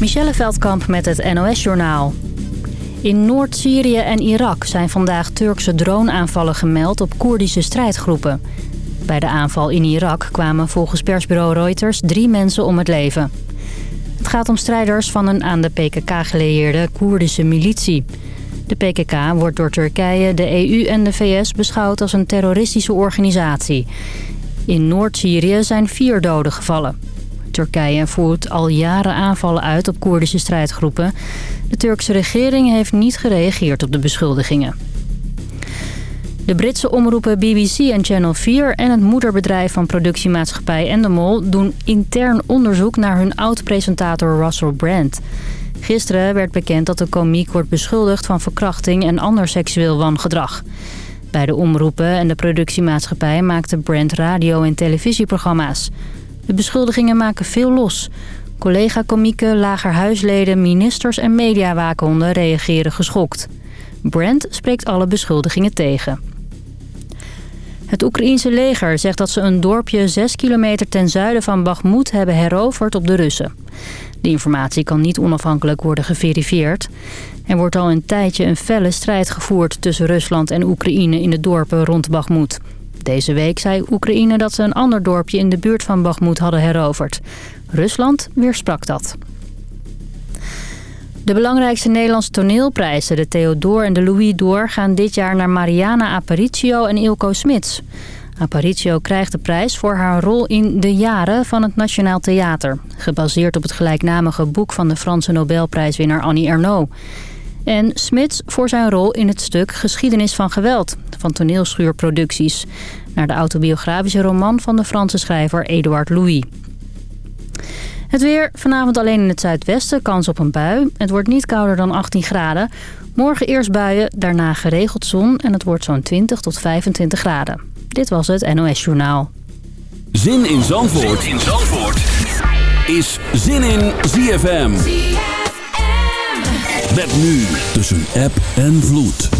Michelle Veldkamp met het NOS-journaal. In Noord-Syrië en Irak zijn vandaag Turkse droneaanvallen gemeld op Koerdische strijdgroepen. Bij de aanval in Irak kwamen volgens persbureau Reuters drie mensen om het leven. Het gaat om strijders van een aan de PKK gelieerde Koerdische militie. De PKK wordt door Turkije, de EU en de VS beschouwd als een terroristische organisatie. In Noord-Syrië zijn vier doden gevallen. Turkije voert al jaren aanvallen uit op Koerdische strijdgroepen. De Turkse regering heeft niet gereageerd op de beschuldigingen. De Britse omroepen BBC en Channel 4 en het moederbedrijf van productiemaatschappij Endemol... doen intern onderzoek naar hun oud-presentator Russell Brand. Gisteren werd bekend dat de komiek wordt beschuldigd van verkrachting en ander seksueel wangedrag. Bij de omroepen en de productiemaatschappij maakte Brand radio- en televisieprogramma's. De beschuldigingen maken veel los. Collega-komieken, lagerhuisleden, ministers en mediawaakhonden reageren geschokt. Brand spreekt alle beschuldigingen tegen. Het Oekraïense leger zegt dat ze een dorpje 6 kilometer ten zuiden van Bakhmut hebben heroverd op de Russen. De informatie kan niet onafhankelijk worden geverifieerd. Er wordt al een tijdje een felle strijd gevoerd tussen Rusland en Oekraïne in de dorpen rond Bakhmut. Deze week zei Oekraïne dat ze een ander dorpje in de buurt van Bakhmut hadden heroverd. Rusland weersprak dat. De belangrijkste Nederlandse toneelprijzen, de Theodor en de Louis d'Or... gaan dit jaar naar Mariana Aparicio en Ilko Smits. Aparicio krijgt de prijs voor haar rol in De Jaren van het Nationaal Theater... gebaseerd op het gelijknamige boek van de Franse Nobelprijswinnaar Annie Ernaux. En Smits voor zijn rol in het stuk Geschiedenis van Geweld van toneelschuurproducties... naar de autobiografische roman van de Franse schrijver Edouard Louis. Het weer, vanavond alleen in het zuidwesten, kans op een bui. Het wordt niet kouder dan 18 graden. Morgen eerst buien, daarna geregeld zon en het wordt zo'n 20 tot 25 graden. Dit was het NOS Journaal. Zin in Zandvoort, zin in Zandvoort. is Zin in ZFM. Met nu tussen app en vloed.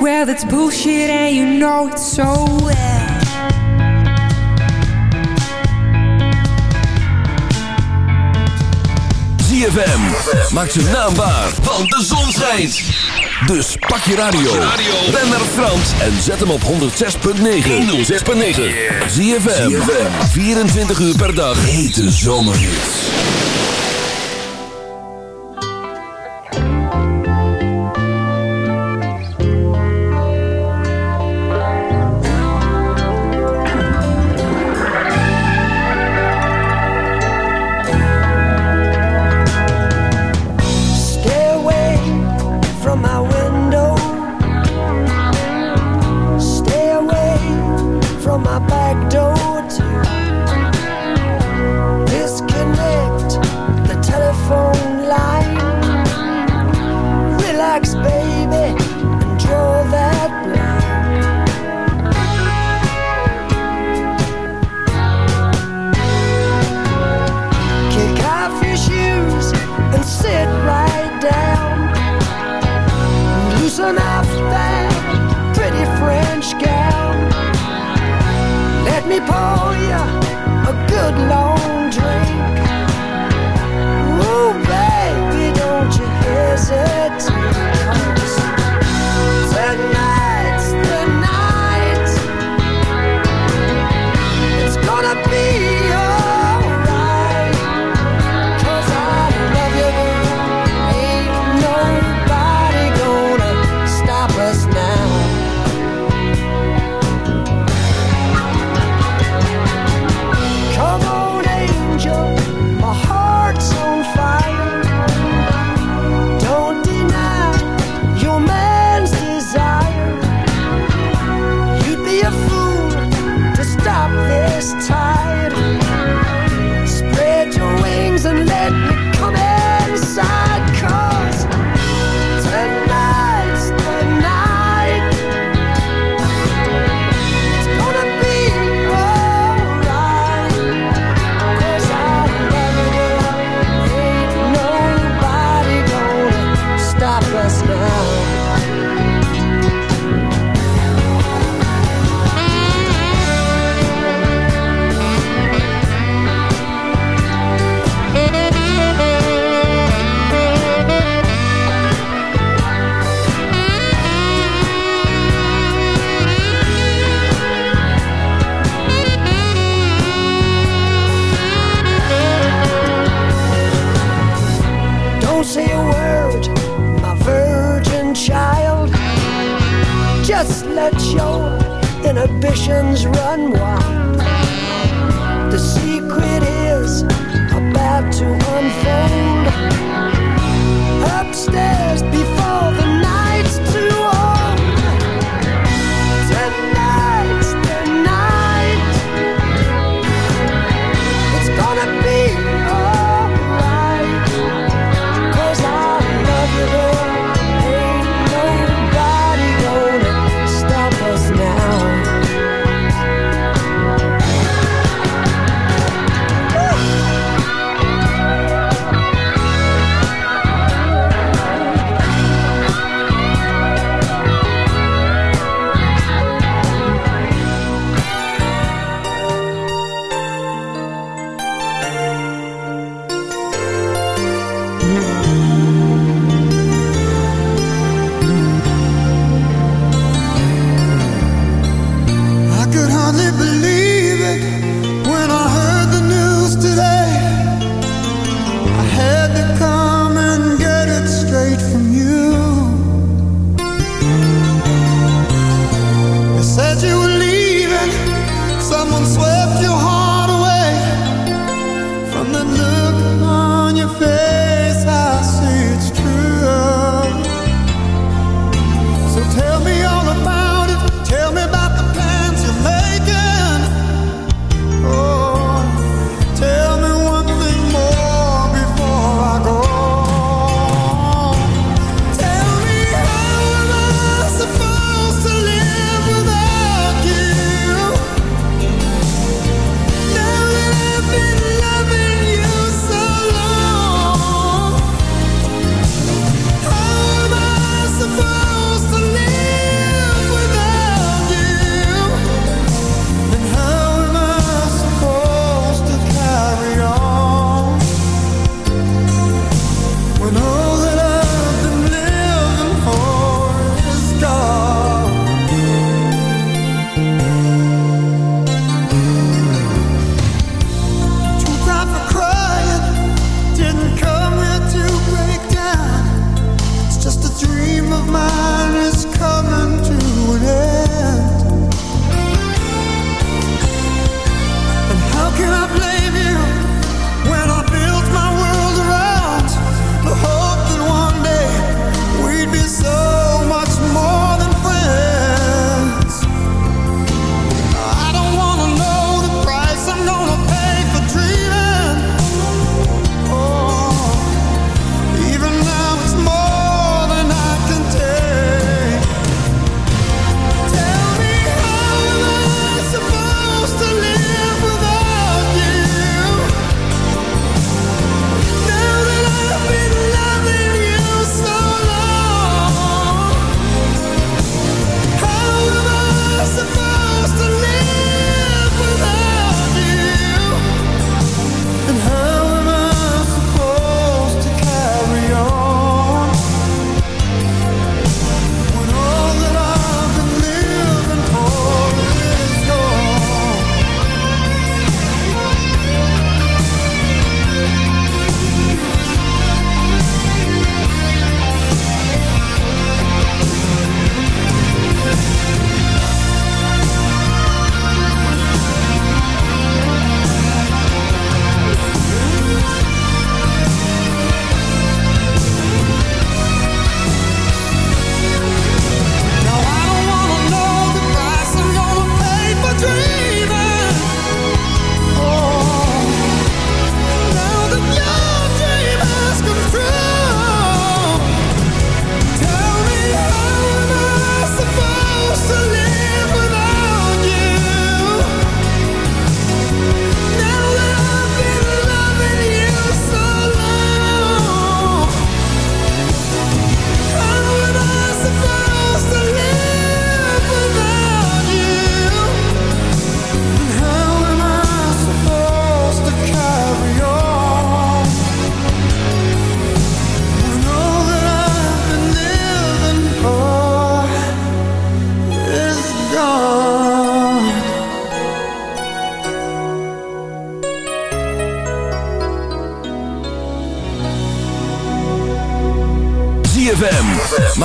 Well, that's bullshit and you know it so well ZFM, maak zijn naam waar, want de zon schijnt. Dus pak je radio, ren naar Frans en zet hem op 106.9. 106.9. ZFM, 24 uur per dag. Hete zomerhits.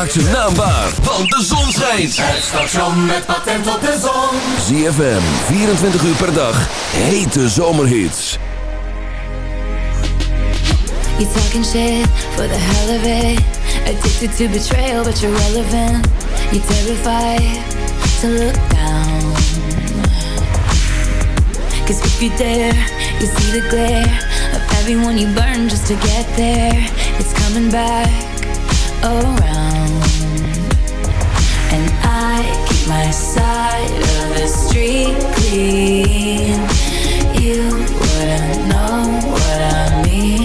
Maak zijn naam waar, want de zon schijnt. Het station met patent op de zon. ZFM, 24 uur per dag. Hete zomerhits. You talking shit for the hell of it. Addicted to betrayal, but you're relevant. You're terrified to look down. Cause if you dare, you see the glare of everyone you burn just to get there. It's coming back around. And I keep my side of the street clean. You wouldn't know what I mean.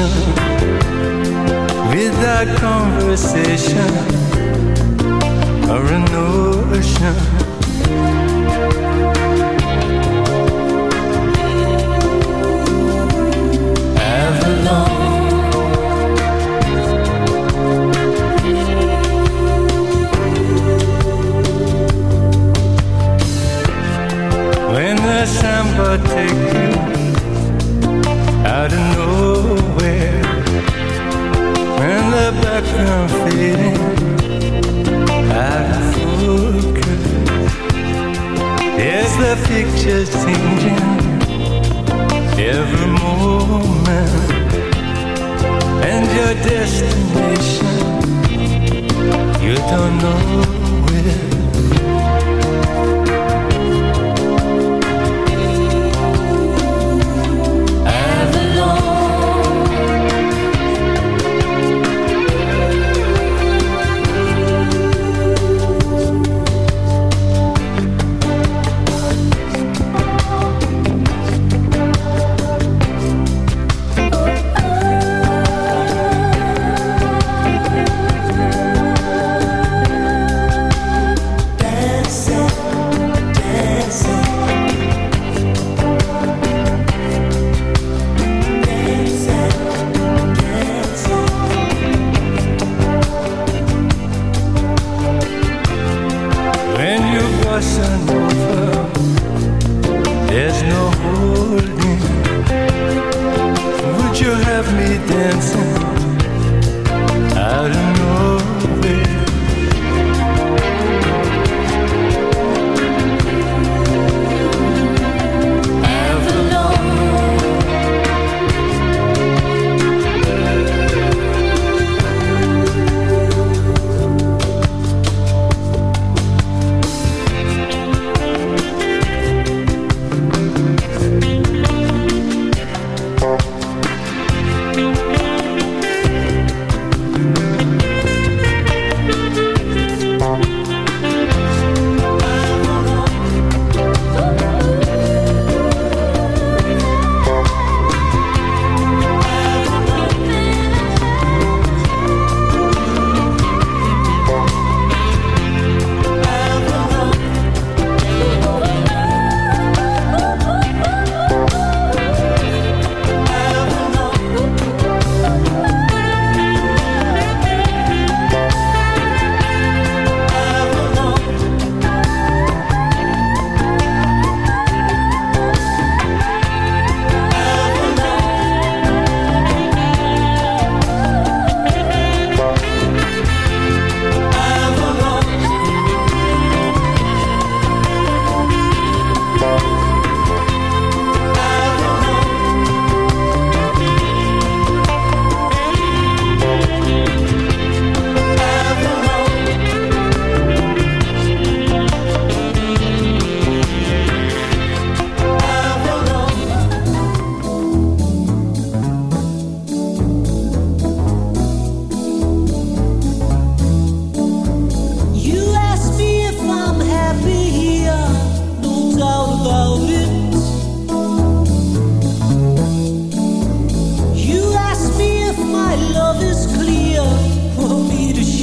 Emotion. Without conversation or a notion. When the samba take you out of nowhere, destination you don't know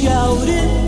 shouted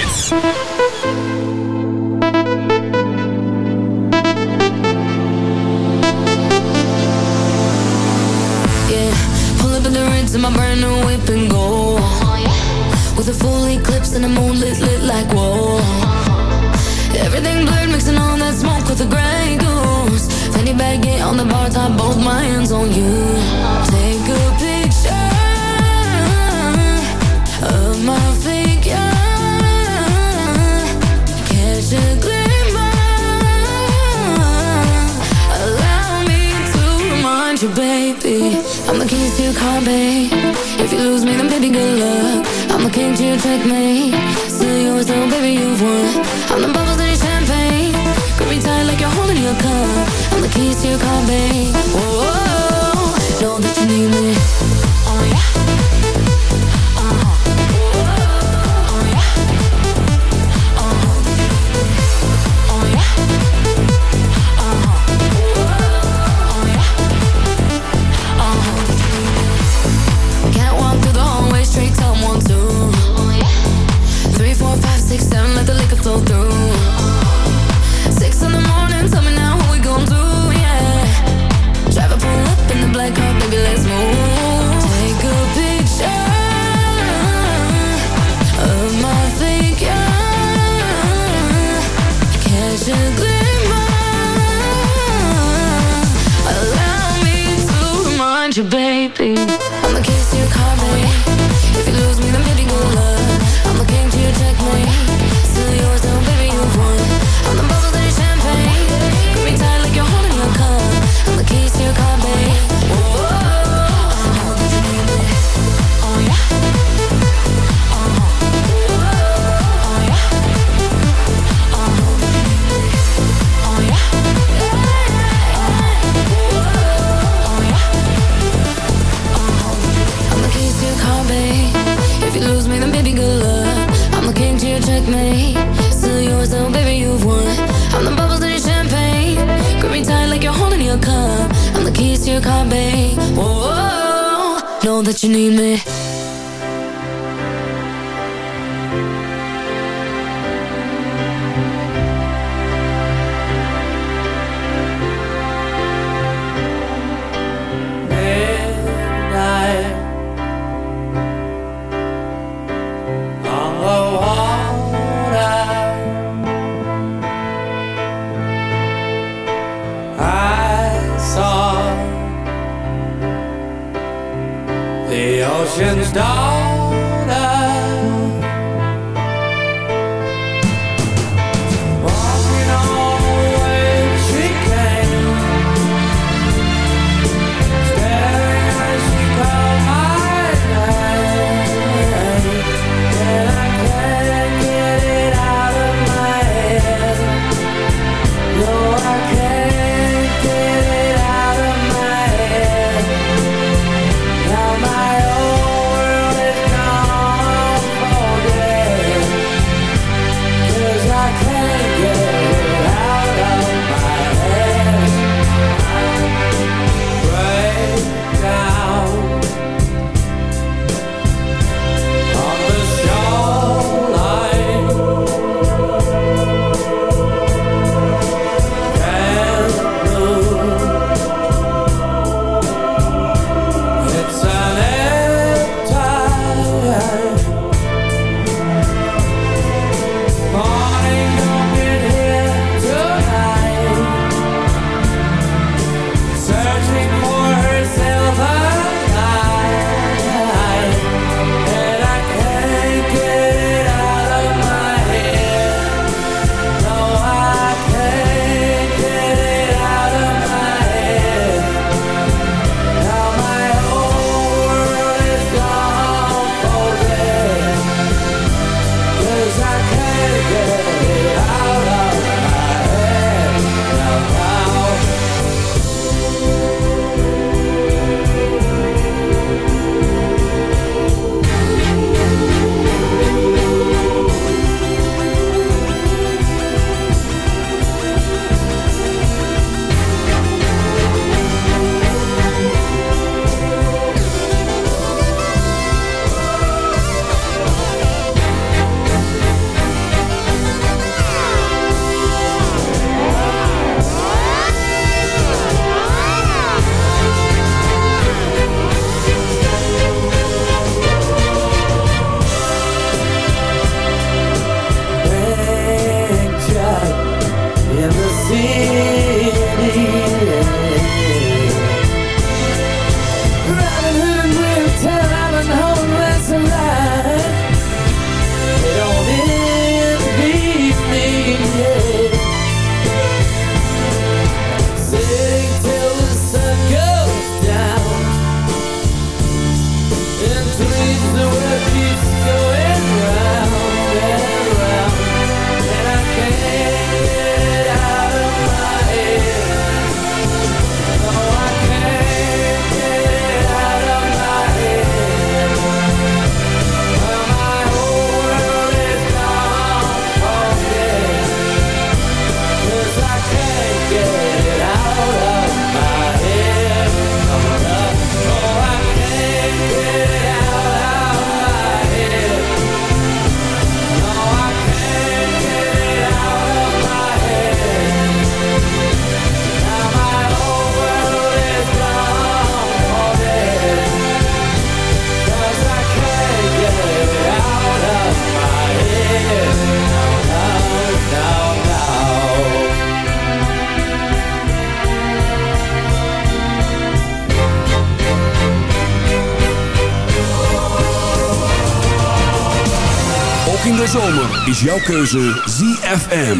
Jouw keuze ZFM.